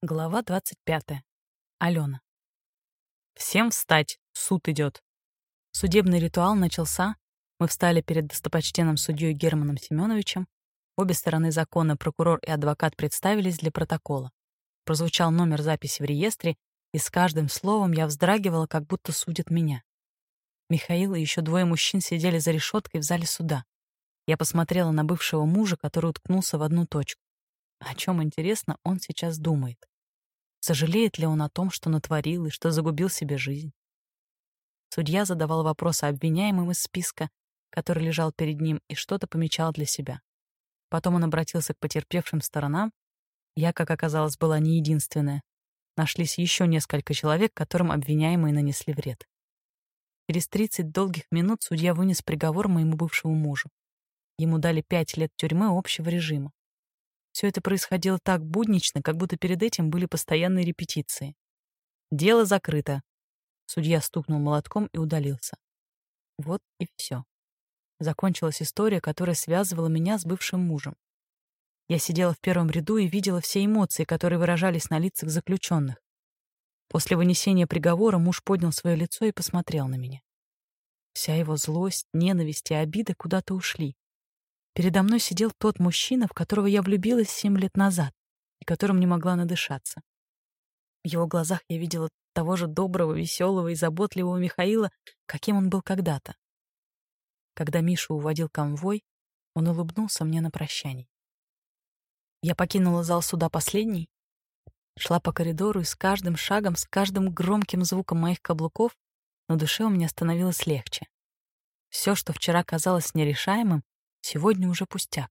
Глава 25. Алена. «Всем встать! Суд идет!» Судебный ритуал начался. Мы встали перед достопочтенным судьей Германом Семеновичем. Обе стороны закона, прокурор и адвокат, представились для протокола. Прозвучал номер записи в реестре, и с каждым словом я вздрагивала, как будто судят меня. Михаил и еще двое мужчин сидели за решеткой в зале суда. Я посмотрела на бывшего мужа, который уткнулся в одну точку. О чем, интересно, он сейчас думает? Сожалеет ли он о том, что натворил и что загубил себе жизнь? Судья задавал вопросы обвиняемым из списка, который лежал перед ним, и что-то помечал для себя. Потом он обратился к потерпевшим сторонам. Я, как оказалось, была не единственная. Нашлись еще несколько человек, которым обвиняемые нанесли вред. Через 30 долгих минут судья вынес приговор моему бывшему мужу. Ему дали пять лет тюрьмы общего режима. Все это происходило так буднично, как будто перед этим были постоянные репетиции. Дело закрыто. Судья стукнул молотком и удалился. Вот и все. Закончилась история, которая связывала меня с бывшим мужем. Я сидела в первом ряду и видела все эмоции, которые выражались на лицах заключенных. После вынесения приговора муж поднял свое лицо и посмотрел на меня. Вся его злость, ненависть и обида куда-то ушли. Передо мной сидел тот мужчина, в которого я влюбилась семь лет назад и которым не могла надышаться. В его глазах я видела того же доброго, веселого и заботливого Михаила, каким он был когда-то. Когда Миша уводил конвой, он улыбнулся мне на прощание. Я покинула зал суда последний, шла по коридору и с каждым шагом, с каждым громким звуком моих каблуков на душе у меня становилось легче. Все, что вчера казалось нерешаемым, Сегодня уже пустяк.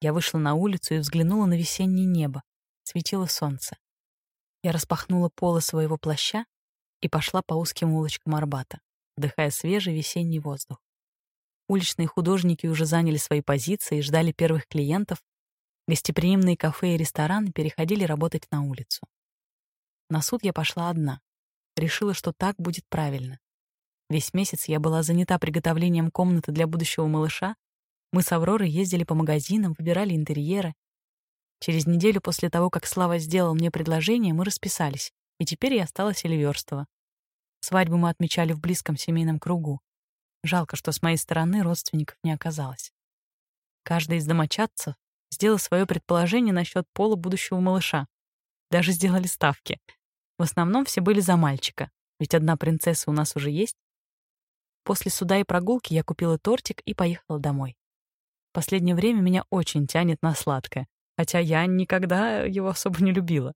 Я вышла на улицу и взглянула на весеннее небо. Светило солнце. Я распахнула полы своего плаща и пошла по узким улочкам Арбата, вдыхая свежий весенний воздух. Уличные художники уже заняли свои позиции и ждали первых клиентов. Гостеприимные кафе и рестораны переходили работать на улицу. На суд я пошла одна. Решила, что так будет правильно. Весь месяц я была занята приготовлением комнаты для будущего малыша. Мы с Авророй ездили по магазинам, выбирали интерьеры. Через неделю после того, как Слава сделал мне предложение, мы расписались, и теперь я стала Селиверстова. Свадьбу мы отмечали в близком семейном кругу. Жалко, что с моей стороны родственников не оказалось. Каждый из домочадцев сделал свое предположение насчет пола будущего малыша. Даже сделали ставки. В основном все были за мальчика, ведь одна принцесса у нас уже есть, После суда и прогулки я купила тортик и поехала домой. Последнее время меня очень тянет на сладкое, хотя я никогда его особо не любила.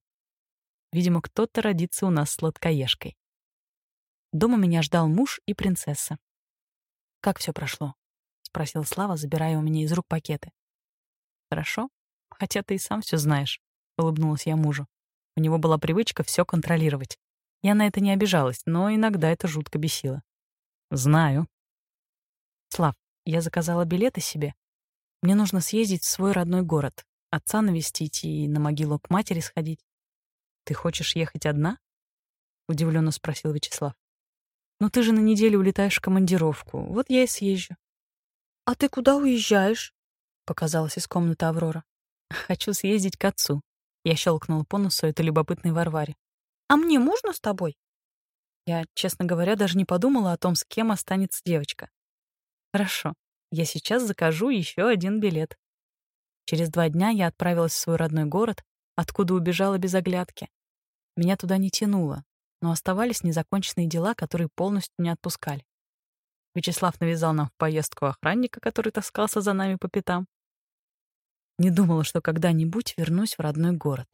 Видимо, кто-то родится у нас сладкоежкой. Дома меня ждал муж и принцесса. «Как все прошло?» — спросил Слава, забирая у меня из рук пакеты. «Хорошо, хотя ты и сам все знаешь», — улыбнулась я мужу. У него была привычка все контролировать. Я на это не обижалась, но иногда это жутко бесило. Знаю. Слав, я заказала билеты себе. Мне нужно съездить в свой родной город, отца навестить и на могилу к матери сходить. Ты хочешь ехать одна? Удивленно спросил Вячеслав. Ну ты же на неделю улетаешь в командировку. Вот я и съезжу. А ты куда уезжаешь? Показалась из комнаты Аврора. Хочу съездить к отцу. Я щелкнула по носу этой любопытной Варваре. А мне можно с тобой? Я, честно говоря, даже не подумала о том, с кем останется девочка. Хорошо, я сейчас закажу еще один билет. Через два дня я отправилась в свой родной город, откуда убежала без оглядки. Меня туда не тянуло, но оставались незаконченные дела, которые полностью не отпускали. Вячеслав навязал нам в поездку охранника, который таскался за нами по пятам. Не думала, что когда-нибудь вернусь в родной город.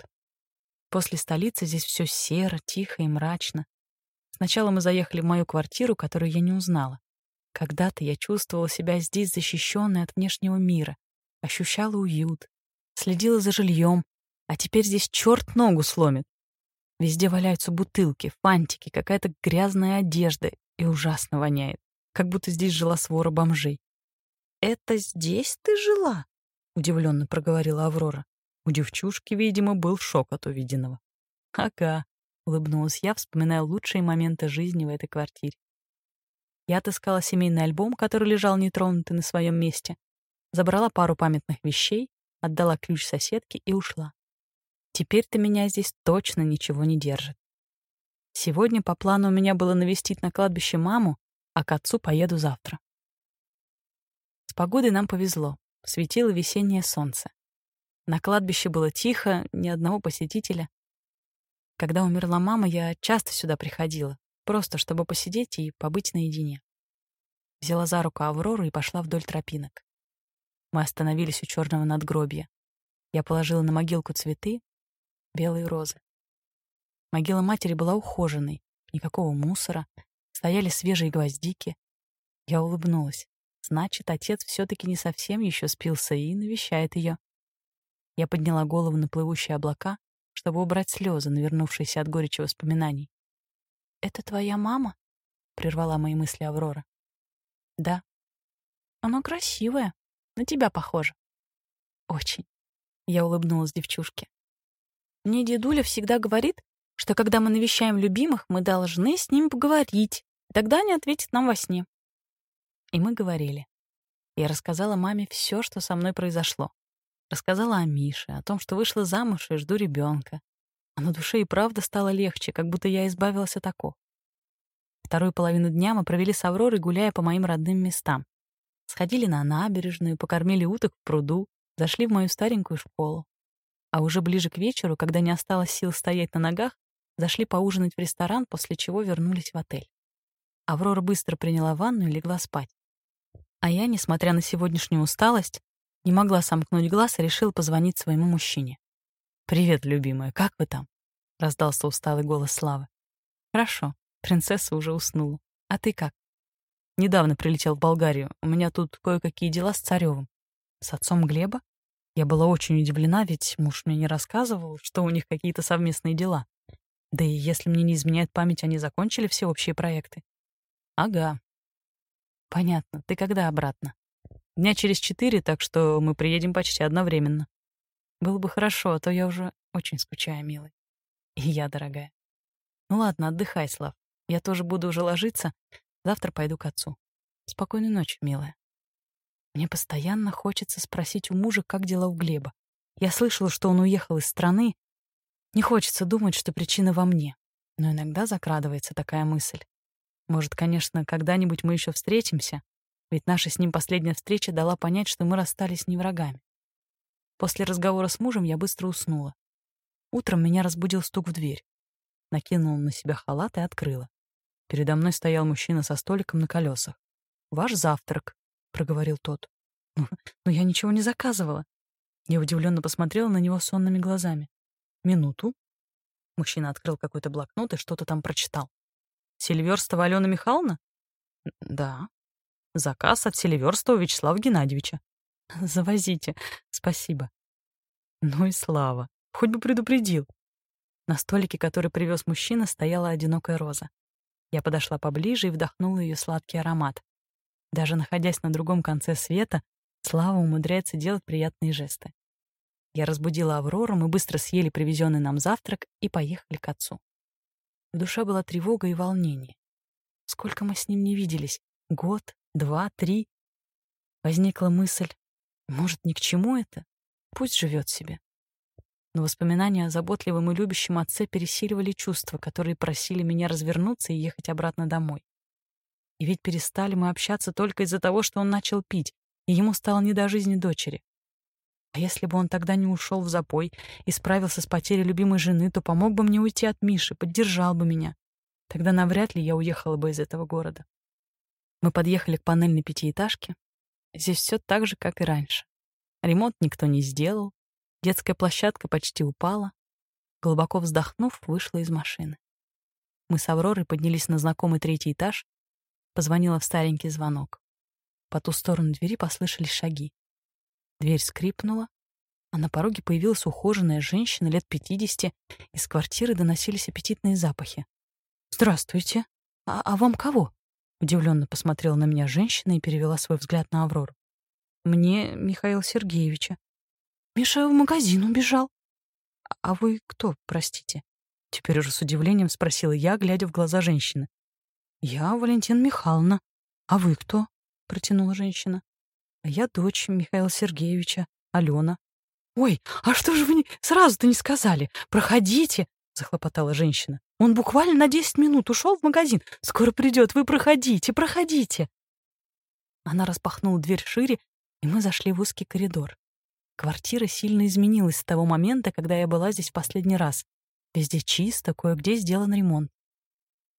После столицы здесь все серо, тихо и мрачно. Сначала мы заехали в мою квартиру, которую я не узнала. Когда-то я чувствовала себя здесь защищенной от внешнего мира, ощущала уют, следила за жильем, а теперь здесь черт ногу сломит. Везде валяются бутылки, фантики, какая-то грязная одежда и ужасно воняет, как будто здесь жила свора бомжей. «Это здесь ты жила?» — удивленно проговорила Аврора. У девчушки, видимо, был шок от увиденного. «Ага, — улыбнулась я, вспоминая лучшие моменты жизни в этой квартире. Я отыскала семейный альбом, который лежал нетронутый на своем месте, забрала пару памятных вещей, отдала ключ соседке и ушла. Теперь-то меня здесь точно ничего не держит. Сегодня по плану у меня было навестить на кладбище маму, а к отцу поеду завтра. С погодой нам повезло. Светило весеннее солнце. На кладбище было тихо, ни одного посетителя. Когда умерла мама, я часто сюда приходила, просто чтобы посидеть и побыть наедине. Взяла за руку Аврору и пошла вдоль тропинок. Мы остановились у черного надгробья. Я положила на могилку цветы, белые розы. Могила матери была ухоженной, никакого мусора, стояли свежие гвоздики. Я улыбнулась. Значит, отец все таки не совсем еще спился и навещает ее. Я подняла голову на плывущие облака, чтобы убрать слезы, навернувшиеся от горечи воспоминаний. «Это твоя мама?» — прервала мои мысли Аврора. «Да». «Она красивая. На тебя похоже». «Очень». Я улыбнулась девчушке. «Мне дедуля всегда говорит, что когда мы навещаем любимых, мы должны с ним поговорить, тогда они ответят нам во сне». И мы говорили. Я рассказала маме все, что со мной произошло. Рассказала о Мише, о том, что вышла замуж и жду ребенка. А на душе и правда стало легче, как будто я избавилась от оков. Вторую половину дня мы провели с Авророй, гуляя по моим родным местам. Сходили на набережную, покормили уток в пруду, зашли в мою старенькую школу. А уже ближе к вечеру, когда не осталось сил стоять на ногах, зашли поужинать в ресторан, после чего вернулись в отель. Аврора быстро приняла ванну и легла спать. А я, несмотря на сегодняшнюю усталость, не могла сомкнуть глаз и решила позвонить своему мужчине. «Привет, любимая, как вы там?» — раздался усталый голос Славы. «Хорошо, принцесса уже уснула. А ты как?» «Недавно прилетел в Болгарию. У меня тут кое-какие дела с Царевым. С отцом Глеба?» Я была очень удивлена, ведь муж мне не рассказывал, что у них какие-то совместные дела. Да и если мне не изменяет память, они закончили все общие проекты. Ага. Понятно. Ты когда обратно? Дня через четыре, так что мы приедем почти одновременно. Было бы хорошо, а то я уже очень скучаю, милый. И я, дорогая. Ну ладно, отдыхай, Слав. Я тоже буду уже ложиться. Завтра пойду к отцу. Спокойной ночи, милая. Мне постоянно хочется спросить у мужа, как дела у Глеба. Я слышала, что он уехал из страны. Не хочется думать, что причина во мне. Но иногда закрадывается такая мысль. Может, конечно, когда-нибудь мы еще встретимся, ведь наша с ним последняя встреча дала понять, что мы расстались не врагами. После разговора с мужем я быстро уснула. Утром меня разбудил стук в дверь. Накинула на себя халат и открыла. Передо мной стоял мужчина со столиком на колесах. «Ваш завтрак», — проговорил тот. «Ну, но я ничего не заказывала». Я удивленно посмотрела на него сонными глазами. «Минуту». Мужчина открыл какой-то блокнот и что-то там прочитал. «Сильверстова Алена Михайловна?» «Да», Заказ от Селиверстова Вячеслава Геннадьевича. Завозите. Спасибо. Ну и слава. Хоть бы предупредил. На столике, который привез мужчина, стояла одинокая роза. Я подошла поближе и вдохнула ее сладкий аромат. Даже находясь на другом конце света, Слава умудряется делать приятные жесты. Я разбудила Аврору, мы быстро съели привезенный нам завтрак и поехали к отцу. В душе была тревога и волнение. Сколько мы с ним не виделись? Год, два, три. Возникла мысль, может, ни к чему это? Пусть живет себе. Но воспоминания о заботливом и любящем отце пересиливали чувства, которые просили меня развернуться и ехать обратно домой. И ведь перестали мы общаться только из-за того, что он начал пить, и ему стало не до жизни дочери. А если бы он тогда не ушел в запой и справился с потерей любимой жены, то помог бы мне уйти от Миши, поддержал бы меня. Тогда навряд ли я уехала бы из этого города. Мы подъехали к панельной пятиэтажке. Здесь все так же, как и раньше. Ремонт никто не сделал. Детская площадка почти упала. Глубоко вздохнув, вышла из машины. Мы с Авророй поднялись на знакомый третий этаж. Позвонила в старенький звонок. По ту сторону двери послышались шаги. Дверь скрипнула, а на пороге появилась ухоженная женщина лет пятидесяти. Из квартиры доносились аппетитные запахи. «Здравствуйте. А, а вам кого?» Удивленно посмотрела на меня женщина и перевела свой взгляд на Аврору. «Мне Михаил Сергеевича». «Миша в магазин убежал». «А вы кто, простите?» Теперь уже с удивлением спросила я, глядя в глаза женщины. «Я Валентина Михайловна. А вы кто?» — протянула женщина. «А я дочь Михаила Сергеевича, Алена». «Ой, а что же вы сразу-то не сказали? Проходите!» — захлопотала женщина. «Он буквально на десять минут ушел в магазин. Скоро придет, вы проходите, проходите!» Она распахнула дверь шире, и мы зашли в узкий коридор. Квартира сильно изменилась с того момента, когда я была здесь в последний раз. Везде чисто, кое-где сделан ремонт.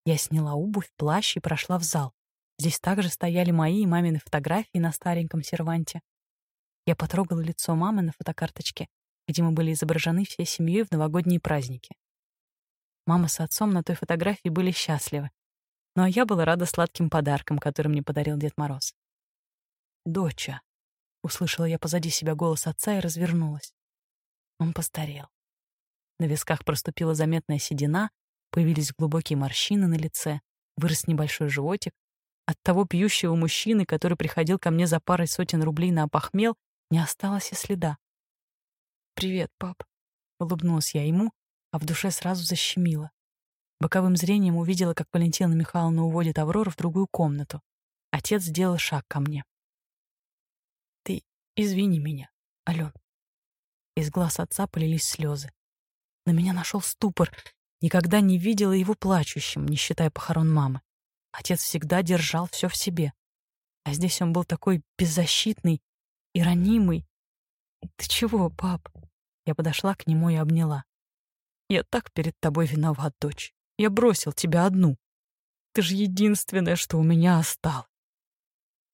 Я сняла обувь, плащ и прошла в зал. Здесь также стояли мои и мамины фотографии на стареньком серванте. Я потрогала лицо мамы на фотокарточке, где мы были изображены всей семьей в новогодние праздники. Мама с отцом на той фотографии были счастливы, ну а я была рада сладким подаркам, который мне подарил Дед Мороз. «Доча», — услышала я позади себя голос отца и развернулась. Он постарел. На висках проступила заметная седина, появились глубокие морщины на лице, вырос небольшой животик, от того пьющего мужчины, который приходил ко мне за парой сотен рублей на опохмел, не осталось и следа. «Привет, пап», — улыбнулась я ему, а в душе сразу защемило. Боковым зрением увидела, как Валентина Михайловна уводит Аврору в другую комнату. Отец сделал шаг ко мне. «Ты извини меня, Ален». Из глаз отца полились слезы. На меня нашел ступор. Никогда не видела его плачущим, не считая похорон мамы. Отец всегда держал все в себе. А здесь он был такой беззащитный и ранимый. «Ты чего, пап?» Я подошла к нему и обняла. «Я так перед тобой виноват, дочь. Я бросил тебя одну. Ты же единственное, что у меня осталось».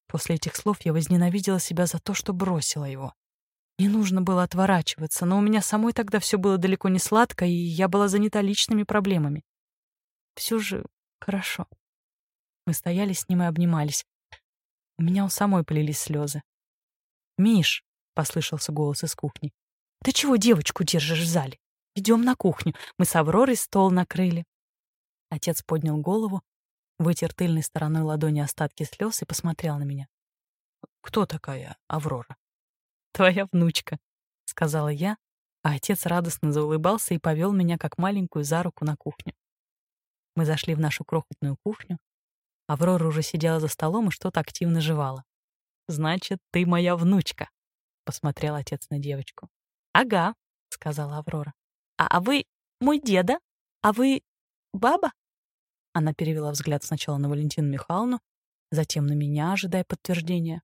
После этих слов я возненавидела себя за то, что бросила его. Не нужно было отворачиваться, но у меня самой тогда все было далеко не сладко, и я была занята личными проблемами. Все же хорошо. Мы стояли с ним и обнимались. У меня у самой полились слезы. «Миш», — послышался голос из кухни, — «ты чего девочку держишь в зале? Идем на кухню, мы с Авророй стол накрыли». Отец поднял голову, вытер тыльной стороной ладони остатки слез и посмотрел на меня. «Кто такая Аврора?» «Твоя внучка», — сказала я, а отец радостно заулыбался и повел меня как маленькую за руку на кухню. Мы зашли в нашу крохотную кухню, Аврора уже сидела за столом и что-то активно жевала. «Значит, ты моя внучка», — посмотрел отец на девочку. «Ага», — сказала Аврора. «А, а вы мой деда? А вы баба?» Она перевела взгляд сначала на Валентину Михайловну, затем на меня, ожидая подтверждения.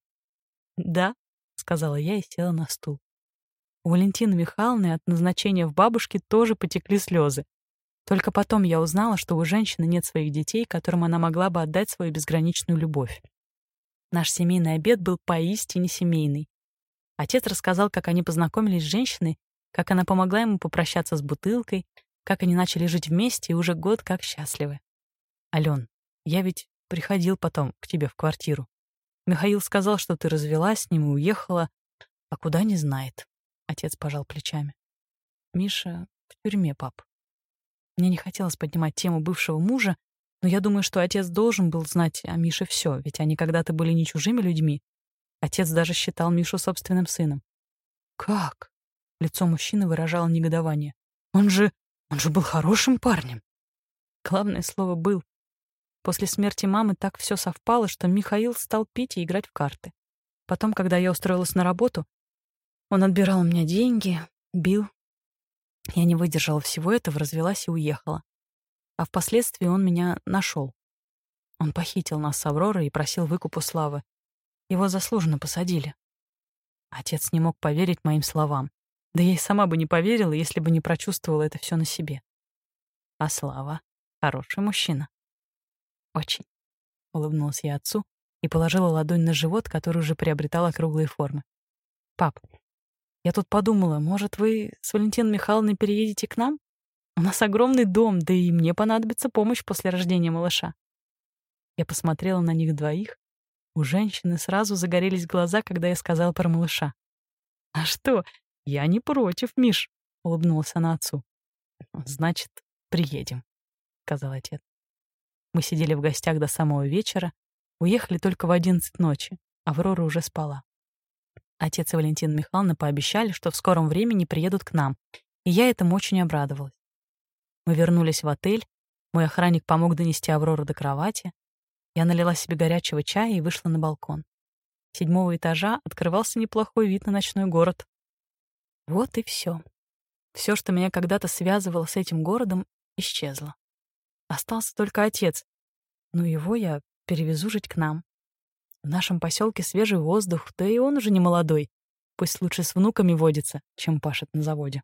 «Да», — сказала я и села на стул. У Валентины Михайловны от назначения в бабушке тоже потекли слезы. Только потом я узнала, что у женщины нет своих детей, которым она могла бы отдать свою безграничную любовь. Наш семейный обед был поистине семейный. Отец рассказал, как они познакомились с женщиной, как она помогла ему попрощаться с бутылкой, как они начали жить вместе и уже год как счастливы. «Ален, я ведь приходил потом к тебе в квартиру. Михаил сказал, что ты развелась с ним и уехала, а куда не знает». Отец пожал плечами. «Миша в тюрьме, пап. Мне не хотелось поднимать тему бывшего мужа, но я думаю, что отец должен был знать о Мише все, ведь они когда-то были не чужими людьми. Отец даже считал Мишу собственным сыном. «Как?» — лицо мужчины выражало негодование. «Он же... он же был хорошим парнем!» Главное слово «был». После смерти мамы так все совпало, что Михаил стал пить и играть в карты. Потом, когда я устроилась на работу, он отбирал у меня деньги, бил, я не выдержала всего этого, развелась и уехала. А впоследствии он меня нашел. Он похитил нас с Авророй и просил выкупу славы. Его заслуженно посадили. Отец не мог поверить моим словам. Да я и сама бы не поверила, если бы не прочувствовала это все на себе. А Слава — хороший мужчина. Очень. Улыбнулась я отцу и положила ладонь на живот, который уже приобретал округлые формы. «Пап, я тут подумала, может, вы с Валентиной Михайловной переедете к нам? У нас огромный дом, да и мне понадобится помощь после рождения малыша. Я посмотрела на них двоих. У женщины сразу загорелись глаза, когда я сказала про малыша. «А что? Я не против, Миш», — улыбнулась она отцу. «Значит, приедем», — сказал отец. Мы сидели в гостях до самого вечера, уехали только в одиннадцать ночи. Аврора уже спала. Отец и Валентина Михайловна пообещали, что в скором времени приедут к нам, и я этому очень обрадовалась. Мы вернулись в отель, мой охранник помог донести Аврору до кровати. Я налила себе горячего чая и вышла на балкон. С седьмого этажа открывался неплохой вид на ночной город. Вот и все. Все, что меня когда-то связывало с этим городом, исчезло. Остался только отец. Но его я перевезу жить к нам. В нашем поселке свежий воздух, да и он уже не молодой. Пусть лучше с внуками водится, чем пашет на заводе.